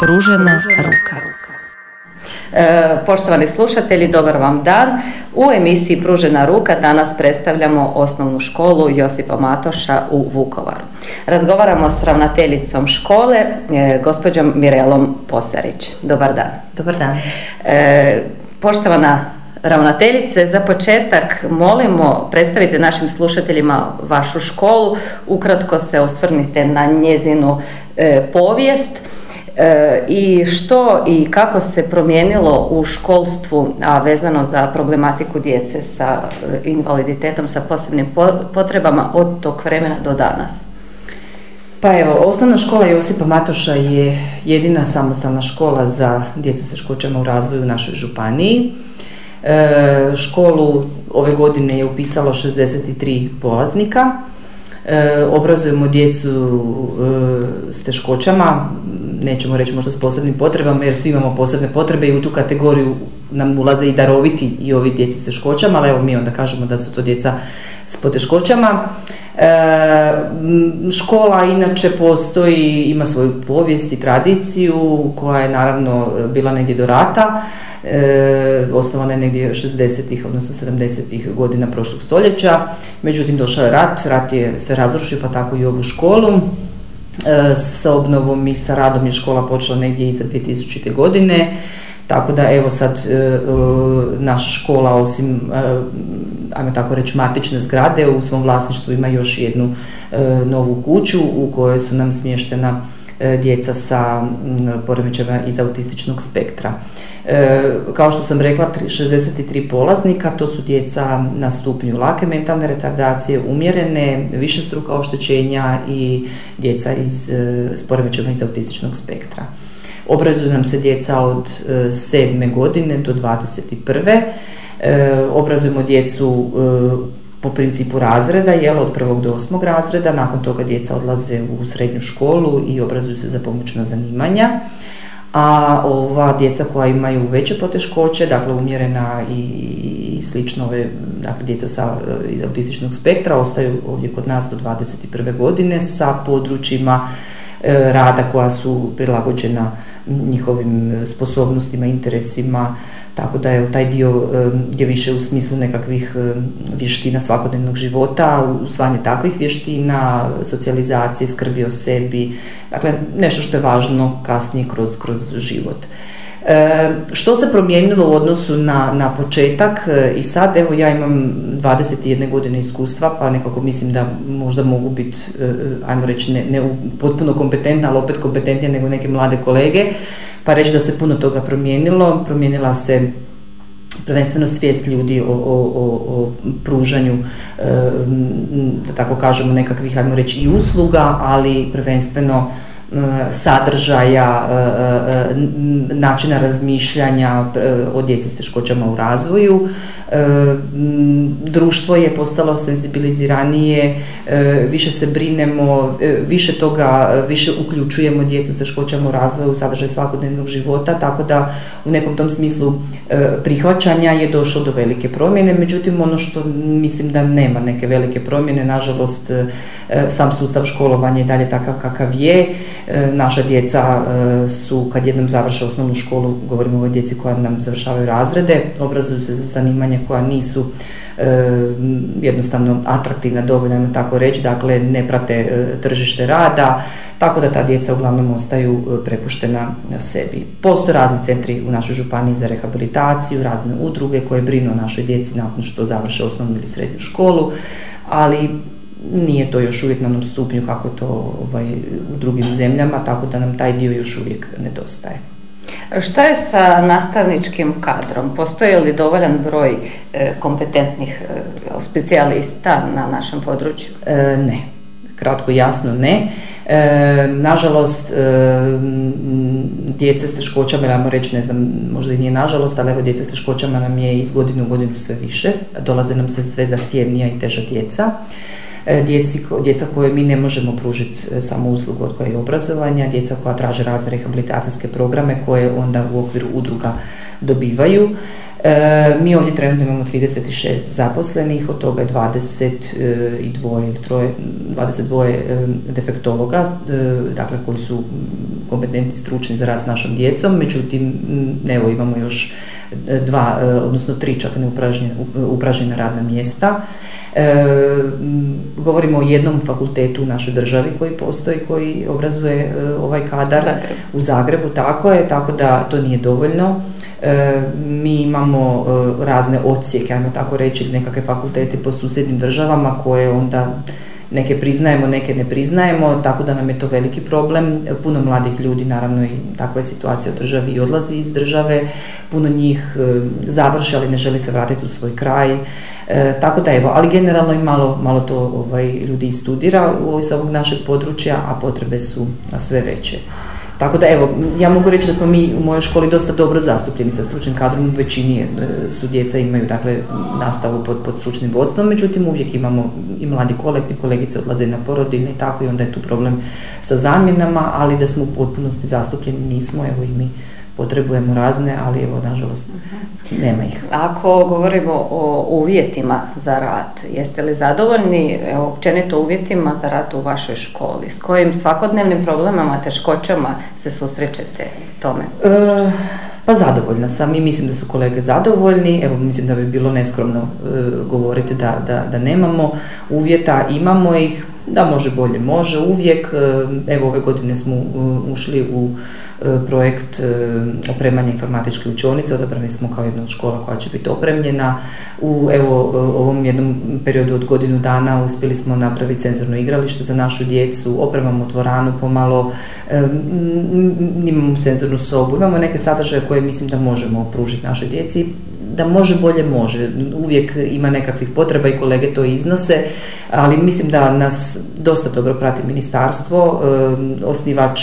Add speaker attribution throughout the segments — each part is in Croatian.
Speaker 1: Pružena ruka.
Speaker 2: E, poštovani slušatelji, dobar vam dan. U emisiji Pružena ruka danas predstavljamo osnovnu školu Josipa Matoša u Vukovaru. Razgovaramo s ravnateljicom škole, e, gospođom Mirelom Posarić. Dobar dan.
Speaker 3: Dobar dan.
Speaker 2: E, poštovana ravnateljice, za početak molimo predstavite našim slušateljima vašu školu, ukratko se osvrnite na njezinu povijest E, i što i kako se promijenilo u školstvu, a vezano za problematiku djece sa e, invaliditetom, sa posebnim potrebama od tog vremena do danas?
Speaker 3: Pa evo, osnovna škola Josipa Matoša je jedina samostalna škola za djecu s teškoćama u razvoju u našoj županiji. E, školu ove godine je upisalo 63 polaznika. E, obrazujemo djecu e, s teškoćama, nećemo reći možda s posebnim potrebama jer svi imamo posebne potrebe i u tu kategoriju nam ulaze i daroviti i ovi djeci s teškoćama, ali evo mi onda kažemo da su to djeca s poteškoćama. E, škola inače postoji, ima svoju povijest i tradiciju koja je naravno bila negdje do rata. E, osnovana je negdje 60-ih, odnosno 70-ih godina prošlog stoljeća. Međutim, došao je rat, rat je sve razrušio, pa tako i ovu školu. E, s obnovom i sa radom je škola počela negdje iza 2000. godine. Tako da evo sad e, e, naša škola osim, ajmo tako reći, matične zgrade u svom vlasništvu ima još jednu novu kuću u kojoj su nam smještena djeca sa poremećajima iz autističnog spektra. Kao što sam rekla, 63 polaznika, to su djeca na stupnju lake mentalne retardacije, umjerene, više struka oštećenja i djeca iz, s poremećajima iz autističnog spektra. Obrazuju nam se djeca od 7. godine do 21. Obrazujemo djecu po principu razreda, jel, od prvog do osmog razreda, nakon toga djeca odlaze u srednju školu i obrazuju se za pomoćna zanimanja. A ova djeca koja imaju veće poteškoće, dakle umjerena i, i slično ove, dakle djeca sa, iz autističnog spektra ostaju ovdje kod nas do 21. godine sa područjima E, rada koja su prilagođena njihovim sposobnostima, interesima, tako da je taj dio je više u smislu nekakvih vještina svakodnevnog života, usvajanje takvih vještina, socijalizacije, skrbi o sebi, dakle nešto što je važno kasnije kroz, kroz život. E, što se promijenilo u odnosu na, na početak e, i sad, evo ja imam 21 godine iskustva, pa nekako mislim da možda mogu biti, e, ajmo reći, ne, ne potpuno kompetentna, ali opet kompetentnija nego neke mlade kolege, pa reći da se puno toga promijenilo, promijenila se prvenstveno svijest ljudi o, o, o pružanju, da tako kažemo, nekakvih, ajmo reći, i usluga, ali prvenstveno sadržaja, e, e, e, načina razmišljanja o djeci s teškoćama u razvoju. Društvo je postalo senzibiliziranije, više se brinemo, više toga, više uključujemo djecu s teškoćama u razvoju u sadržaj svakodnevnog života, tako da u nekom tom smislu prihvaćanja je došlo do velike promjene, međutim ono što mislim da nema neke velike promjene, nažalost sam sustav školovanja je dalje takav kakav je, E, naša djeca e, su, kad jednom završe osnovnu školu, govorimo o djeci koja nam završavaju razrede, obrazuju se za zanimanja koja nisu e, jednostavno atraktivna, dovoljno tako reći, dakle ne prate tržište rada, tako da ta djeca uglavnom ostaju prepuštena sebi. Postoje razni centri u našoj županiji za rehabilitaciju, razne udruge koje brinu o našoj djeci nakon što završe osnovnu ili srednju školu, ali nije to još uvijek na onom stupnju kako to ovaj, u drugim zemljama, tako da nam taj dio još uvijek nedostaje.
Speaker 2: Šta je sa nastavničkim kadrom? Postoji li dovoljan broj e, kompetentnih e, specijalista na našem području?
Speaker 3: E, ne. Kratko jasno ne. nažalost, djece s teškoćama, ja reći, ne znam, možda i nije nažalost, ali evo djece s teškoćama nam je iz godine u godinu sve više. Dolaze nam se sve zahtjevnija i teža djeca. E, djeci, djeca koje mi ne možemo pružiti e, samo uslugu od koje obrazovanja, djeca koja traže razne rehabilitacijske programe koje onda u okviru udruga dobivaju. E, mi ovdje trenutno imamo 36 zaposlenih, od toga je 22 ili 22 defektologa, dakle koji su kompetentni, stručni za rad s našom djecom, međutim, evo imamo još dva, odnosno tri čak neupražnjena radna mjesta. E, govorimo o jednom fakultetu u našoj državi koji postoji, koji obrazuje e, ovaj kadar u Zagrebu, tako je, tako da to nije dovoljno. E, mi imamo e, razne odsjeke, ajmo tako reći, nekakve fakultete po susjednim državama koje onda neke priznajemo, neke ne priznajemo, tako da nam je to veliki problem. Puno mladih ljudi, naravno i takva je situacija u državi i odlazi iz države, puno njih e, završi, ali ne želi se vratiti u svoj kraj. E, tako da evo, ali generalno i malo, malo to ovaj, ljudi studira iz ovog našeg područja, a potrebe su sve veće. Tako da evo, ja mogu reći da smo mi u mojoj školi dosta dobro zastupljeni sa stručnim kadrom, u većini e, su djeca imaju dakle nastavu pod, pod stručnim vodstvom, međutim uvijek imamo i mladi kolektiv, kolegice odlaze na porodiljne i tako i onda je tu problem sa zamjenama, ali da smo u potpunosti zastupljeni nismo, evo i mi potrebujemo razne, ali evo, nažalost, nema ih.
Speaker 2: Ako govorimo o uvjetima za rad, jeste li zadovoljni evo, općenito uvjetima za rad u vašoj školi? S kojim svakodnevnim problemama, teškoćama se susrećete tome?
Speaker 3: E, pa zadovoljna sam i mislim da su kolege zadovoljni. Evo, mislim da bi bilo neskromno e, govoriti da, da, da nemamo uvjeta, imamo ih, da može bolje, može uvijek. E, evo ove godine smo e, ušli u e, projekt opremanja informatičke učionice, odabrani smo kao jedna od škola koja će biti opremljena. U evo ovom jednom periodu od godinu dana uspjeli smo napraviti senzorno igralište za našu djecu, opremamo dvoranu pomalo, imamo senzornu sobu, imamo neke sadržaje koje mislim da možemo pružiti našoj djeci da može bolje može. Uvijek ima nekakvih potreba i kolege to iznose, ali mislim da nas dosta dobro prati ministarstvo, osnivač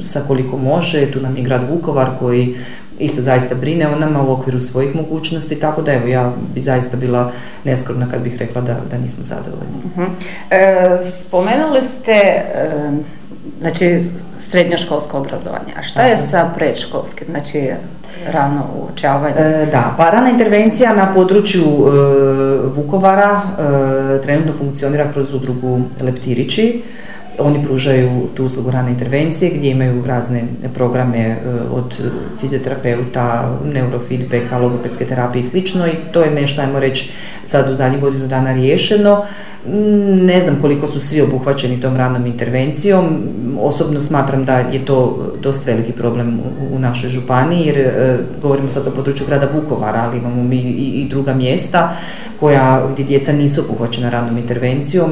Speaker 3: sa koliko može, tu nam je grad Vukovar koji isto zaista brine o nama u okviru svojih mogućnosti, tako da evo ja bi zaista bila neskromna kad bih rekla da, da nismo zadovoljni.
Speaker 2: uh spomenuli ste znači srednjoškolsko obrazovanje. A šta je sa predškolskim, znači rano učavanje?
Speaker 3: E, da, pa rana intervencija na području e, Vukovara e, trenutno funkcionira kroz udrugu Leptirići. Oni pružaju tu uslugu rane intervencije gdje imaju razne programe od fizioterapeuta, neurofeedbacka, logopedske terapije i slično i to je nešto, ajmo reći, sad u zadnjih godinu dana riješeno. Ne znam koliko su svi obuhvaćeni tom ranom intervencijom. Osobno smatram da je to dosta veliki problem u, našoj županiji jer e, govorimo sad o području grada Vukovara, ali imamo mi i, druga mjesta koja, gdje djeca nisu obuhvaćena ranom intervencijom.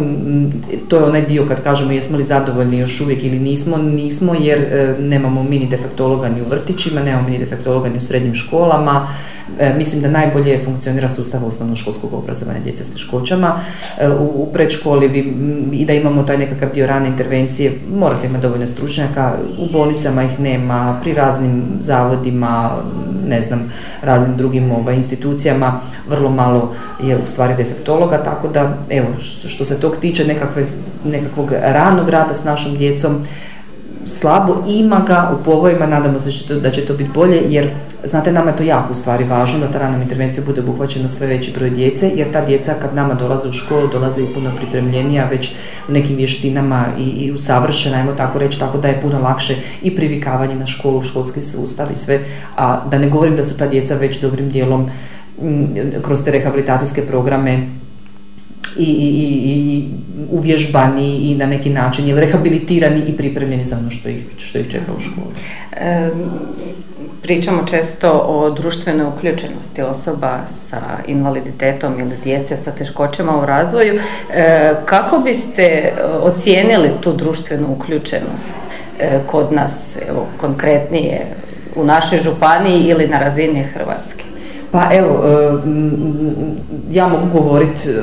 Speaker 3: To je onaj dio kad kažemo jesmo li zadovoljni još uvijek ili nismo, nismo jer e, nemamo mini defektologa ni u vrtićima, nemamo mini defektologa ni u srednjim školama. E, mislim da najbolje funkcionira sustav osnovnoškolskog obrazovanja djece s teškoćama. u u predškoli i da imamo taj nekakav dio rane intervencije, morate imati dovoljno stručnjaka, u bolnicama ih nema, pri raznim zavodima, ne znam, raznim drugim ovaj, institucijama, vrlo malo je u stvari defektologa, tako da, evo, što, što se tog tiče nekakve, nekakvog ranog rada s našom djecom, slabo, ima ga u povojima, nadamo se da će to biti bolje, jer znate, nama je to jako u stvari važno da ta ranom intervencija bude obuhvaćeno sve veći broj djece, jer ta djeca kad nama dolaze u školu, dolaze i puno pripremljenija, već u nekim vještinama i, i usavršena, ajmo tako reći, tako da je puno lakše i privikavanje na školu, školski sustav i sve, a da ne govorim da su ta djeca već dobrim dijelom kroz te rehabilitacijske programe i, i, i uvježbani i na neki način ili rehabilitirani i pripremljeni za ono što ih, što ih čeka u školi.
Speaker 2: pričamo često o društvenoj uključenosti osoba sa invaliditetom ili djece sa teškoćama u razvoju. E, kako biste ocijenili tu društvenu uključenost e, kod nas, evo, konkretnije u našoj županiji ili na razini Hrvatske?
Speaker 3: Pa evo, e, ja mogu govoriti e,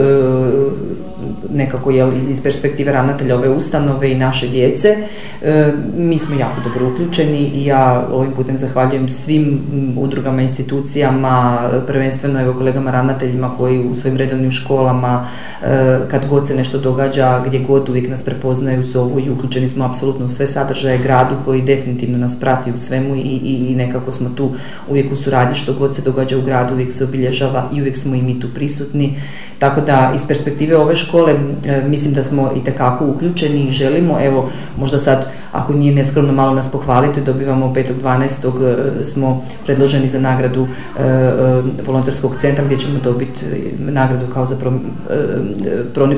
Speaker 3: nekako jel, iz, iz perspektive ravnatelja ove ustanove i naše djece. E, mi smo jako dobro uključeni i ja ovim putem zahvaljujem svim udrugama, institucijama, prvenstveno evo kolegama ravnateljima koji u svojim redovnim školama kad god se nešto događa, gdje god uvijek nas prepoznaju, zovu i uključeni smo apsolutno u sve sadržaje gradu koji definitivno nas prati u svemu i, i, i nekako smo tu uvijek u suradnji što god se događa u gradu uvijek se obilježava i uvijek smo i mi tu prisutni. Tako da iz perspektive ove škole škole, mislim da smo i tekako uključeni i želimo, evo možda sad ako nije neskromno malo nas pohvaliti, dobivamo 5.12. smo predloženi za nagradu volonterskog centra gdje ćemo dobiti nagradu kao za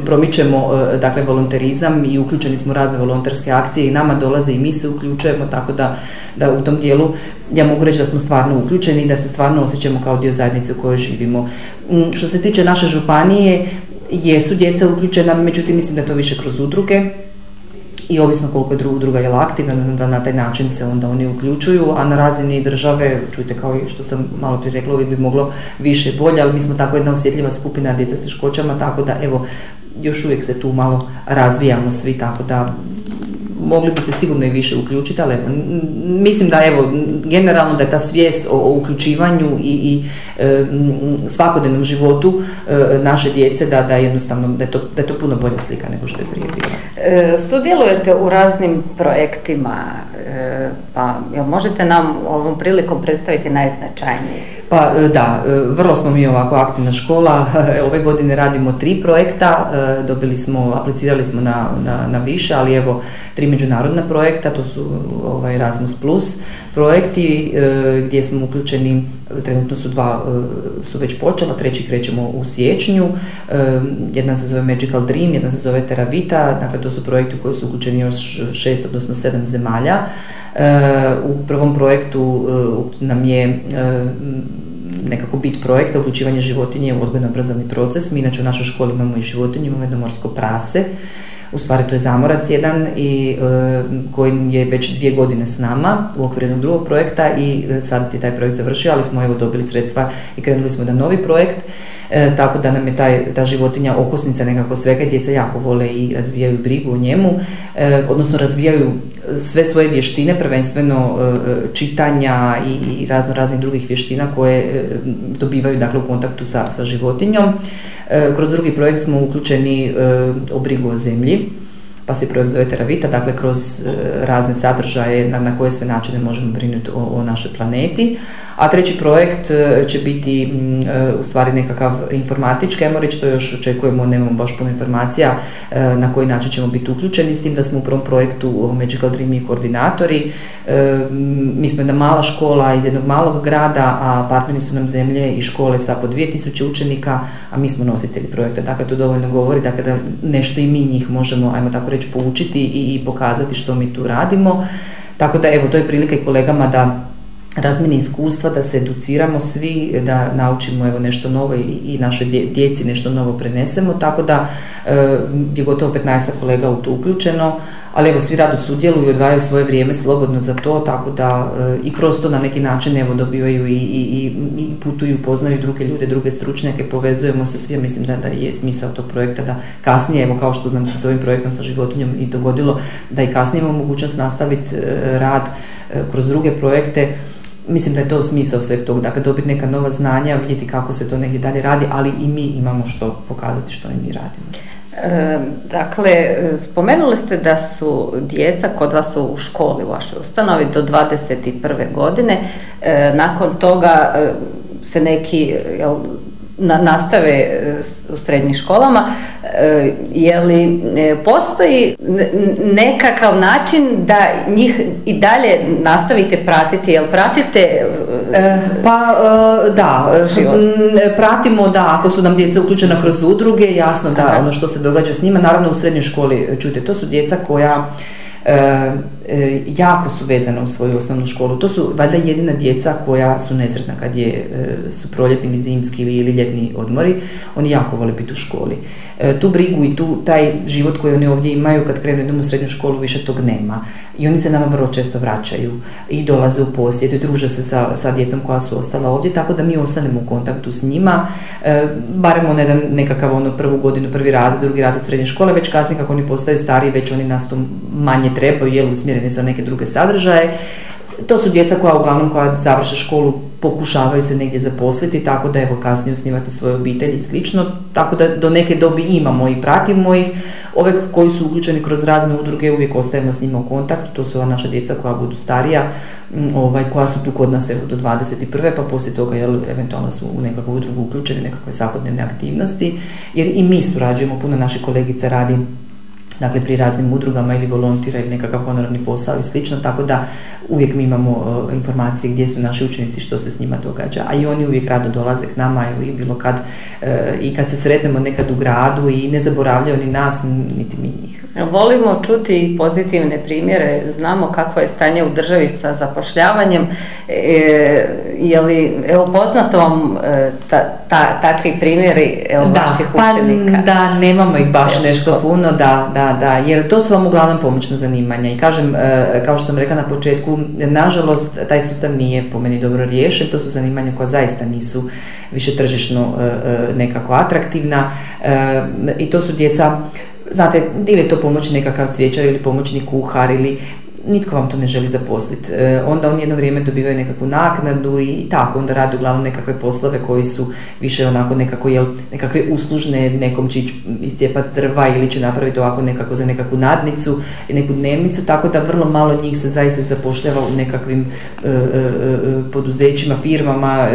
Speaker 3: promičemo dakle volonterizam i uključeni smo razne volonterske akcije i nama dolaze i mi se uključujemo tako da, da u tom dijelu ja mogu reći da smo stvarno uključeni i da se stvarno osjećamo kao dio zajednice u kojoj živimo. Mm, što se tiče naše županije, jesu djeca uključena, međutim mislim da je to više kroz udruge i ovisno koliko je udruga je aktivna, da na taj način se onda oni uključuju, a na razini države, čujte kao što sam malo prije rekla, uvijek bi moglo više i bolje, ali mi smo tako jedna osjetljiva skupina djeca s teškoćama, tako da evo, još uvijek se tu malo razvijamo svi, tako da mogli bi se sigurno i više uključiti, ali mislim da evo, generalno da je ta svijest o, uključivanju i, i e, svakodnevnom životu e, naše djece, da, da jednostavno, da je, to, da je to puno bolja slika nego što je prije bilo.
Speaker 2: E, sudjelujete u raznim projektima, e, pa jel možete nam ovom prilikom predstaviti najznačajnije?
Speaker 3: Pa e, da, e, vrlo smo mi ovako aktivna škola. Ove godine radimo tri projekta, e, dobili smo, aplicirali smo na, na, na više, ali evo tri međunarodna projekta, to su ovaj, Erasmus Plus projekti gdje smo uključeni, trenutno su dva, su već počela, treći krećemo u siječnju, jedna se zove Magical Dream, jedna se zove Teravita, dakle to su projekti u koji su uključeni još šest, odnosno sedam zemalja. U prvom projektu nam je nekako bit projekta uključivanje životinje u odgojno-obrazovni proces. Mi inače u našoj školi imamo i životinju, imamo jedno morsko prase, u stvari to je zamorac jedan i e, koji je već dvije godine s nama u okviru jednog drugog projekta i e, sad je taj projekt završio, ali smo evo dobili sredstva i krenuli smo na novi projekt E, tako da nam je taj, ta životinja okosnica nekako svega i djeca jako vole i razvijaju brigu o njemu, e, odnosno razvijaju sve svoje vještine, prvenstveno e, čitanja i, i razno raznih drugih vještina koje dobivaju dakle, u kontaktu sa, sa životinjom. Kroz drugi projekt smo uključeni o brigu o zemlji pa se zove Teravita, dakle kroz razne sadržaje na, na koje sve načine možemo brinuti o, o našoj planeti. A treći projekt e, će biti e, u stvari nekakav informatički, ajmo reći, to još očekujemo, nemamo baš puno informacija e, na koji način ćemo biti uključeni, s tim da smo u prvom projektu Magical Dream i koordinatori. Mi smo jedna mala škola iz jednog malog grada, a partneri su nam zemlje i škole sa po 2000 učenika, a mi smo nositelji projekta. Dakle, to dovoljno govori dakle, da nešto i mi njih možemo, ajmo tako reći, poučiti i, i pokazati što mi tu radimo. Tako da, evo, to je prilika i kolegama da razmjeni iskustva, da se educiramo svi, da naučimo evo nešto novo i, i naše djeci nešto novo prenesemo, tako da e, je gotovo 15 kolega u to uključeno, ali evo svi rado sudjeluju i odvajaju svoje vrijeme slobodno za to, tako da e, i kroz to na neki način evo dobivaju i, i, i putuju, poznaju druge ljude, druge stručnjake, povezujemo se svi, mislim da, da je smisao tog projekta da kasnije, evo kao što nam se s ovim projektom sa životinjom i dogodilo, da i kasnije imamo mogućnost nastaviti e, rad kroz druge projekte, Mislim da je to smisao sveg tog, dakle dobiti neka nova znanja, vidjeti kako se to negdje dalje radi, ali i mi imamo što pokazati što i mi radimo.
Speaker 2: Dakle, spomenuli ste da su djeca kod vas u školi u vašoj ustanovi do 21. godine. Nakon toga se neki jel, na, nastave e, u srednjim školama, e, je li e, postoji nekakav način da njih i dalje nastavite pratiti, jel pratite
Speaker 3: Pa da, pratimo da ako su nam djeca uključena kroz udruge, jasno da ono što se događa s njima, naravno u srednjoj školi, čujte, to su djeca koja jako su vezana u svoju osnovnu školu. To su valjda jedina djeca koja su nesretna kad je, e, su proljetni ili zimski ili, ili ljetni odmori. Oni jako vole biti u školi. Tu brigu i tu taj život koji oni ovdje imaju kad krenu jednom u srednju školu više tog nema. I oni se nama vrlo često vraćaju i dolaze u posjet i druže se sa, sa djecom koja su ostala ovdje, tako da mi ostanemo u kontaktu s njima, barem on jedan nekakav ono prvu godinu, prvi razred, drugi razred srednje škole, već kasnije kako oni postaju stariji, već oni nas to manje trebaju, jel usmjereni su na neke druge sadržaje. To su djeca koja uglavnom koja završe školu pokušavaju se negdje zaposliti, tako da evo kasnije osnivati svoje obitelji i slično, tako da do neke dobi imamo i pratimo ih. Ove koji su uključeni kroz razne udruge uvijek ostajemo s njima u kontaktu, to su ova naša djeca koja budu starija, ovaj, koja su tu kod nas evo, do 21. pa poslije toga jel, eventualno su u nekakvu udrugu uključeni, nekakve svakodnevne aktivnosti, jer i mi surađujemo, puno naših kolegica radi dakle pri raznim udrugama ili volontira ili nekakav honorarni posao i slično, tako da uvijek mi imamo e, informacije gdje su naši učenici, što se s njima događa, a i oni uvijek rado dolaze k nama i bilo kad e, i kad se sretnemo nekad u gradu i ne zaboravljaju ni nas, niti mi njih.
Speaker 2: Volimo čuti pozitivne primjere, znamo kakvo je stanje u državi sa zapošljavanjem, e, je li, evo poznato vam ta, takvi primjeri evo,
Speaker 3: da,
Speaker 2: vaših
Speaker 3: pa,
Speaker 2: učenika?
Speaker 3: Da, nemamo ih baš nešto puno, da, da, da, jer to su vam uglavnom pomoćna zanimanja. I kažem, e, kao što sam rekla na početku, nažalost taj sustav nije po meni dobro riješen, to su zanimanja koja zaista nisu više tržišno e, e, nekako atraktivna. I to su djeca Znate, ili je to pomoćni nekakav cvjećar ili pomoćni kuhar ili nitko vam to ne želi zaposliti. E, onda oni jedno vrijeme dobivaju nekakvu naknadu i tako, onda rade uglavnom nekakve poslove koji su više onako nekako, jel, nekakve uslužne, nekom će iscijepati drva ili će napraviti ovako nekako za nekakvu nadnicu neku dnevnicu, tako da vrlo malo njih se zaista zapošljava u nekakvim e, e, poduzećima, firmama,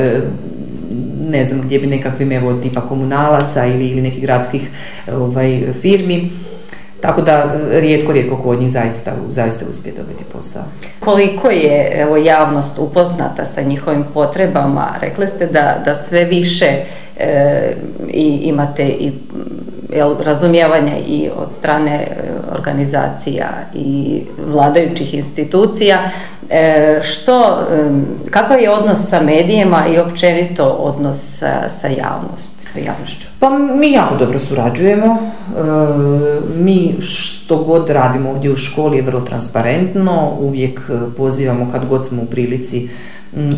Speaker 3: ne znam gdje bi nekakvim evo tipa komunalaca ili, ili nekih gradskih ovaj, firmi tako da rijetko, rijetko kod njih zaista, zaista uspije dobiti posao.
Speaker 2: Koliko je evo, javnost upoznata sa njihovim potrebama? Rekli ste da, da sve više e, i imate i jel, razumijevanja i od strane e, organizacija i vladajućih institucija. E, što, kakav je odnos sa medijima i općenito odnos sa, sa javnost, javnošću?
Speaker 3: Pa mi jako dobro surađujemo. E, mi što god radimo ovdje u školi je vrlo transparentno. Uvijek pozivamo kad god smo u prilici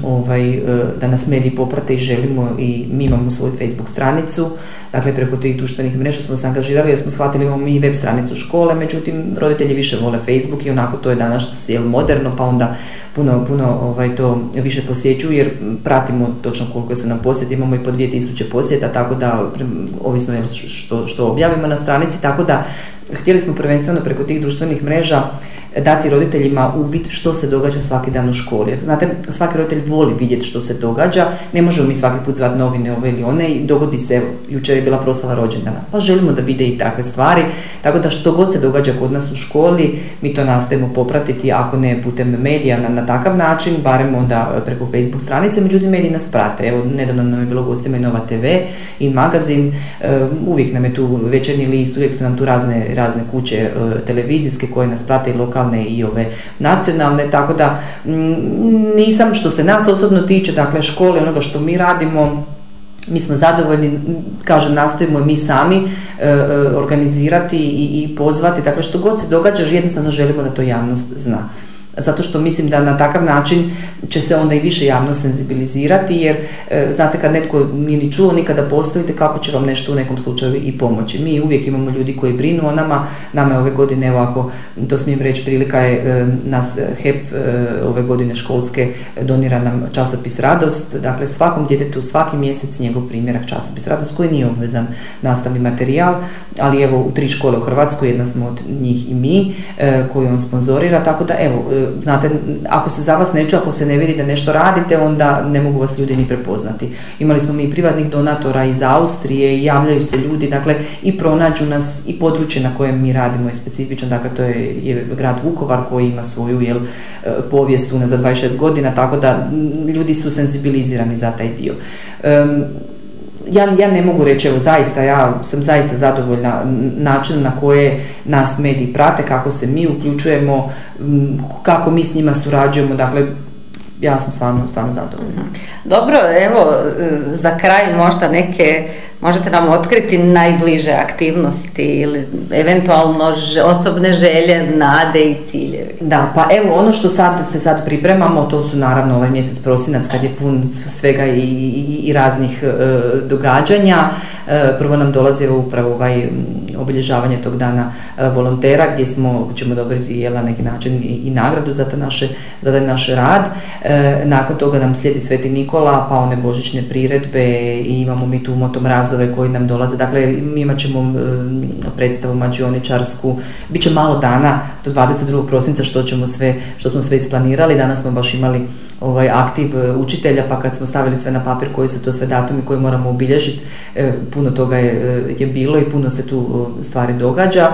Speaker 3: ovaj, e, da nas mediji poprate i želimo i mi imamo svoju Facebook stranicu, dakle preko tih društvenih mreža smo se angažirali jer smo shvatili imamo mi web stranicu škole, međutim roditelji više vole Facebook i onako to je danas jel, moderno pa onda puno, puno ovaj, to više posjećuju jer pratimo točno koliko su nam posjeti, imamo i po 2000 posjeta, tako da ovisno je što, što objavimo na stranici, tako da htjeli smo prvenstveno preko tih društvenih mreža dati roditeljima uvid što se događa svaki dan u školi. Jer znate, svaki roditelj voli vidjeti što se događa, ne možemo mi svaki put zvati novine ove ili one i dogodi se, jučer je bila proslava rođendana, pa želimo da vide i takve stvari, tako da što god se događa kod nas u školi, mi to nastojimo popratiti, ako ne putem medija na, na takav način, barem onda preko Facebook stranice, međutim mediji nas prate. Evo, nedavno nam je bilo gostima i Nova TV i magazin, e, uvijek nam je tu večernji list, uvijek su nam tu razne, razne kuće e, televizijske koje nas prate i lokalne i ove nacionalne, tako da mm, nisam što se nas osobno tiče, dakle škole, onoga što mi radimo, mi smo zadovoljni, kažem, nastojimo mi sami e, e, organizirati i, i pozvati, dakle što god se događa, jednostavno želimo da to javnost zna zato što mislim da na takav način će se onda i više javno senzibilizirati jer e, znate kad netko nije ni čuo nikada postavite kako će vam nešto u nekom slučaju i pomoći. Mi uvijek imamo ljudi koji brinu o nama, nama je ove godine, evo ako to smijem reći, prilika je e, nas HEP e, ove godine školske donira nam časopis Radost, dakle svakom djetetu svaki mjesec njegov primjerak časopis Radost koji nije obvezan nastavni materijal, ali evo u tri škole u Hrvatskoj, jedna smo od njih i mi koju on sponzorira, tako da evo znate, ako se za vas neće, ako se ne vidi da nešto radite, onda ne mogu vas ljudi ni prepoznati. Imali smo mi privatnih donatora iz Austrije i javljaju se ljudi, dakle, i pronađu nas i područje na kojem mi radimo je specifično, dakle, to je, je grad Vukovar koji ima svoju jel, e, povijest za 26 godina, tako da ljudi su senzibilizirani za taj dio ja, ja ne mogu reći, evo zaista, ja sam zaista zadovoljna način na koje nas mediji prate, kako se mi uključujemo, kako mi s njima surađujemo, dakle ja sam stvarno, stvarno zadovoljna.
Speaker 2: Dobro, evo, za kraj možda neke možete nam otkriti najbliže aktivnosti ili eventualno osobne želje, nade i ciljevi?
Speaker 3: Da, pa evo ono što sad se sad pripremamo, to su naravno ovaj mjesec prosinac kad je pun svega i, i, raznih e, događanja. E, prvo nam dolazi upravo ovaj obilježavanje tog dana e, volontera gdje smo, ćemo dobiti jel, na neki način i, i nagradu za, to naše, za taj naš rad. nakon toga nam slijedi Sveti Nikola, pa one božićne priredbe i imamo mi tu motomrazove koji nam dolaze. Dakle, imat ćemo predstavu mađioničarsku. Biće malo dana do 22. prosinca što ćemo sve, što smo sve isplanirali. Danas smo baš imali ovaj aktiv e, učitelja, pa kad smo stavili sve na papir koji su to sve datumi koje moramo obilježiti, e, puno toga je, e, je bilo i puno se tu stvari događa.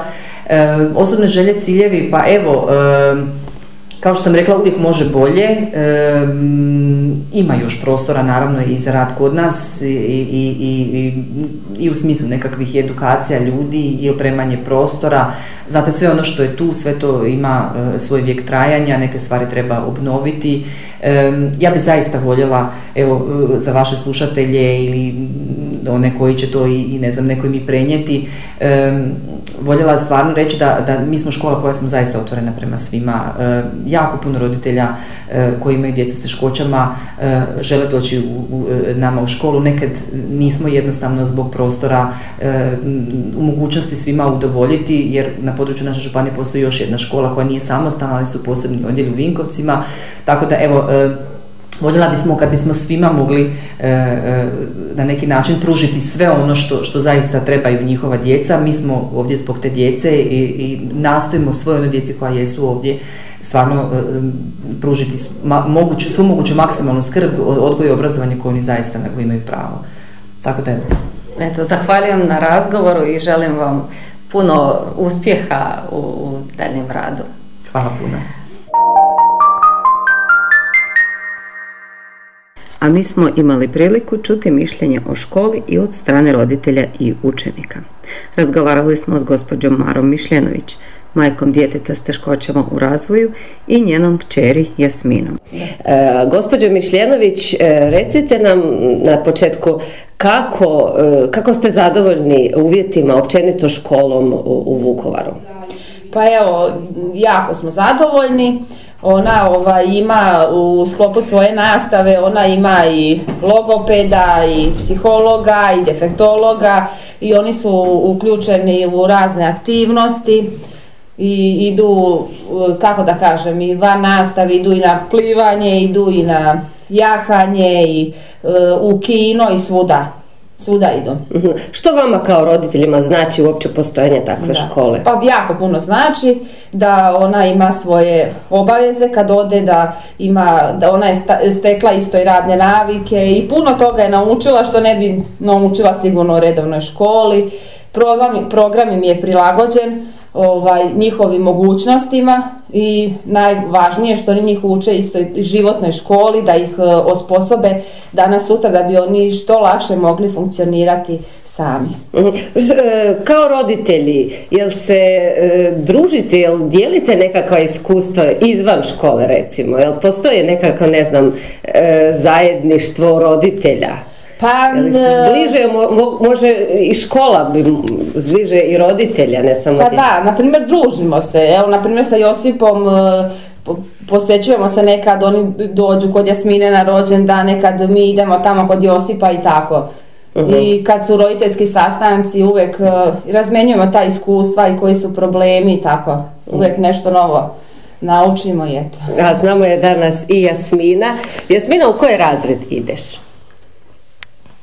Speaker 3: Osobne želje, ciljevi, pa evo, kao što sam rekla, uvijek može bolje. ima još prostora, naravno, i za rad kod nas i, i, i, i u smislu nekakvih edukacija ljudi i opremanje prostora. Znate, sve ono što je tu, sve to ima e, svoj vijek trajanja, neke stvari treba obnoviti. ja bi zaista voljela, evo, e, za vaše slušatelje ili one koji će to i, i ne znam, neko mi prenijeti, voljela stvarno reći da, da mi smo škola koja smo zaista otvorena prema svima. E, jako puno roditelja e, koji imaju djecu s teškoćama e, žele doći u, nama u školu. Nekad nismo jednostavno zbog prostora u mogućnosti svima udovoljiti jer na području naše županije postoji još jedna škola koja nije samostalna, ali su posebni odjeli u Vinkovcima. Tako da evo Voljela bismo kad bismo svima mogli e, e, na neki način pružiti sve ono što, što zaista trebaju njihova djeca. Mi smo ovdje zbog te djece i, i nastojimo svoje ono djeci koja jesu ovdje stvarno e, pružiti moguće, svu moguću maksimalnu skrb, odgoj i obrazovanje koje oni zaista imaju pravo. Tako da
Speaker 2: Eto, zahvaljujem na razgovoru i želim vam puno uspjeha u, u daljem radu.
Speaker 3: Hvala puno.
Speaker 2: A mi smo imali priliku čuti mišljenje o školi i od strane roditelja i učenika. Razgovarali smo s gospođom Marom Mišljenović, majkom djeteta s teškoćama u razvoju i njenom kćeri Jasminom.
Speaker 1: E, gospođo Mišljenović, e, recite nam na početku kako, e, kako ste zadovoljni uvjetima općenito školom u, u Vukovaru?
Speaker 4: Pa evo, jako smo zadovoljni ona ovaj, ima u sklopu svoje nastave, ona ima i logopeda i psihologa i defektologa i oni su uključeni u razne aktivnosti i idu, kako da kažem, i van nastave, idu i na plivanje, idu i na jahanje i e, u kino i svuda svuda idu.
Speaker 1: Mhm. Što vama kao roditeljima znači uopće postojanje takve škole?
Speaker 4: Pa jako puno znači da ona ima svoje obaveze kad ode, da ima, da ona je stekla isto i radne navike i puno toga je naučila što ne bi naučila sigurno u redovnoj školi. Program, program im je prilagođen ovaj, njihovim mogućnostima i najvažnije što oni njih uče istoj životnoj školi, da ih e, osposobe danas sutra da bi oni što lakše mogli funkcionirati sami.
Speaker 1: Mhm. E, kao roditelji, jel se e, družite, jel dijelite nekakva iskustva izvan škole recimo, jel postoji nekako ne znam zajedništvo roditelja?
Speaker 4: Pa,
Speaker 1: zbliže, može i škola bi zbliže i roditelja, ne samo
Speaker 4: Pa da, na primjer družimo se, evo na primjer sa Josipom e, posjećujemo se nekad, oni dođu kod Jasmine na rođendan, nekad mi idemo tamo kod Josipa i tako. Mhm. I kad su roditeljski sastanci uvijek e, razmenjujemo ta iskustva i koji su problemi i tako. Uvijek nešto novo naučimo i eto.
Speaker 1: A znamo je danas i Jasmina. Jasmina, u koji razred ideš?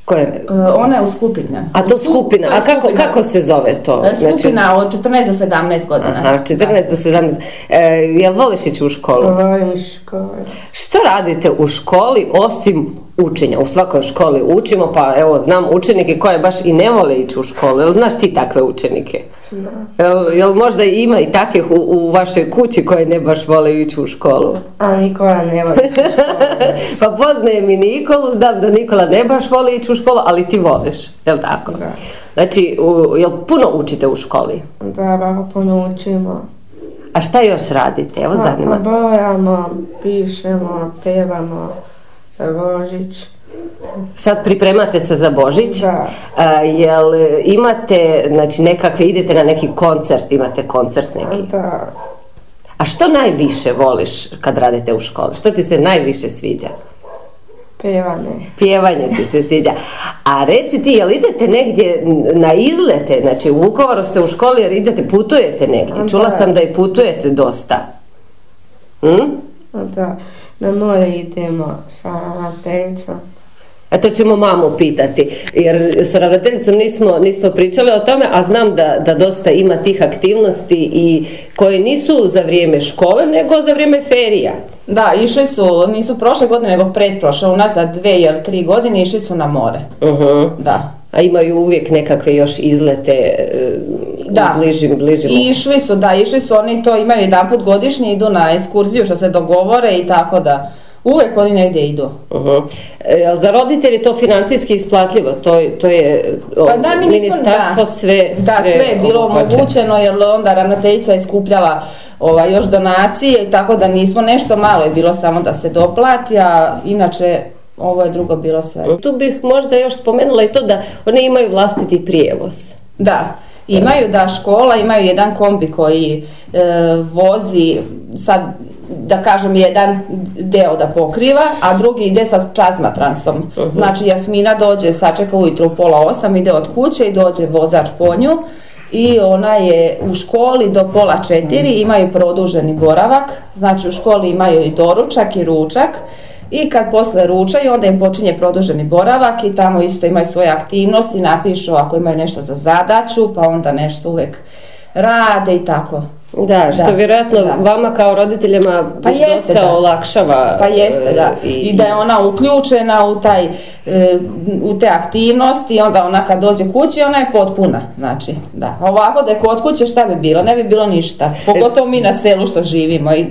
Speaker 4: Koje? Uh, ona je u skupine.
Speaker 1: A to skupina, a kako, kako se zove to?
Speaker 4: E, znači- skupina od 14 do 17 godina.
Speaker 1: Aha, 14 do 17. E, jel voliš ići u školu?
Speaker 5: Volim u školu.
Speaker 1: Što radite u školi osim učenja. U svakoj školi učimo, pa evo znam učenike koje baš i ne vole ići u školu. Jel znaš ti takve učenike? Jel, jel možda ima i takvih u, u vašoj kući koje ne baš vole ići u školu?
Speaker 5: A Nikola ne voli ići u školu.
Speaker 1: pa poznajem i Nikolu, znam da Nikola ne baš voli ići u školu, ali ti voliš, jel tako? Da. Znači, u, jel puno učite u školi?
Speaker 5: Da, baba, puno učimo.
Speaker 1: A šta još radite? Evo zanima.
Speaker 5: Pa, bojamo, pišemo, pevamo za Božić.
Speaker 2: Sad pripremate se za Božić.
Speaker 5: Da.
Speaker 2: A, jel imate, znači nekakve, idete na neki koncert, imate koncert neki.
Speaker 5: Da.
Speaker 2: A što najviše voliš kad radite u školi? Što ti se najviše sviđa?
Speaker 5: Pevane.
Speaker 2: Pjevanje ti se sviđa. A reci ti, jel idete negdje na izlete? Znači u Vukovaru ste u školi jer idete, putujete negdje.
Speaker 5: Da.
Speaker 2: Čula sam da i putujete dosta. Hm?
Speaker 5: Da. Na more idemo sa ravnateljicom.
Speaker 2: A to ćemo mamu pitati, jer s ravnateljicom nismo, nismo pričali o tome, a znam da, da dosta ima tih aktivnosti i koje nisu za vrijeme škole, nego za vrijeme ferija.
Speaker 4: Da, išli su, nisu prošle godine, nego pretprošle, unazad dve ili tri godine išli su na more.
Speaker 2: Uh
Speaker 4: Da.
Speaker 2: A imaju uvijek nekakve još izlete e,
Speaker 4: Da.
Speaker 2: u bližim, bližim
Speaker 4: I išli su, da, išli su, oni to imaju jedan put godišnje, idu na ekskurziju što se dogovore i tako da uvijek oni negdje idu.
Speaker 2: Uh-huh. E, za roditelje je to financijski isplatljivo, to, je- to je o,
Speaker 4: Pa da, mi nismo,
Speaker 2: ministarstvo
Speaker 4: da,
Speaker 2: sve,
Speaker 4: da, sve je bilo omogućeno jer onda ravnateljica je skupljala ovaj, još donacije, tako da nismo nešto malo je bilo samo da se doplati, a inače ovo je drugo bilo sve.
Speaker 2: Tu bih možda još spomenula i to da oni imaju vlastiti prijevoz.
Speaker 4: Da, imaju da škola, imaju jedan kombi koji e, vozi sad da kažem jedan deo da pokriva, a drugi ide sa čazmatransom. Znači Jasmina dođe, sačeka ujutro u pola osam, ide od kuće i dođe vozač po nju i ona je u školi do pola četiri, imaju produženi boravak, znači u školi imaju i doručak i ručak i kad posle ručaju onda im počinje produženi boravak i tamo isto imaju svoje aktivnosti, napišu ako imaju nešto za zadaću, pa onda nešto uvijek rade i tako.
Speaker 2: Da, što
Speaker 4: Da,
Speaker 2: vjerojatno
Speaker 4: da.
Speaker 2: vama kao roditeljima
Speaker 4: Pa jeste,
Speaker 2: dosta
Speaker 4: da.
Speaker 2: olakšava.
Speaker 4: Pa jeste,
Speaker 2: e,
Speaker 4: da. I da je ona uključena u taj, e, u te aktivnosti, onda ona kad dođe kući, ona je potpuna, znači, da. Ovako da je kod kuće šta bi bilo? Ne bi bilo ništa. Pogotovo mi na selu što živimo i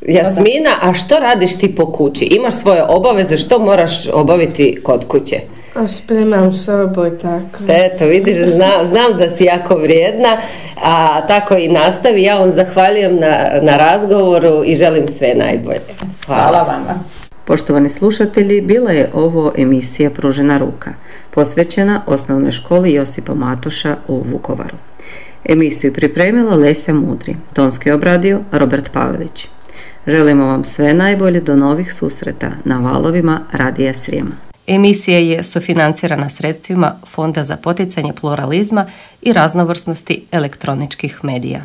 Speaker 2: Jasmina, a što radiš ti po kući? Imaš svoje obaveze, što moraš obaviti kod kuće?
Speaker 5: A spremam sobu i tako.
Speaker 2: Eto, vidiš, zna- znam da si jako vrijedna, a tako i nastavi. Ja vam zahvaljujem na, na razgovoru i želim sve najbolje.
Speaker 4: hvala vama.
Speaker 6: Poštovani slušatelji, bila je ovo emisija Pružena ruka, posvećena osnovnoj školi Josipa Matoša u Vukovaru. Emisiju pripremila Lesja Mudri, tonski obradio Robert Pavelić. Želimo vam sve najbolje do novih susreta na valovima Radija Srijema. Emisija je sufinancirana sredstvima Fonda za poticanje pluralizma i raznovrsnosti elektroničkih medija.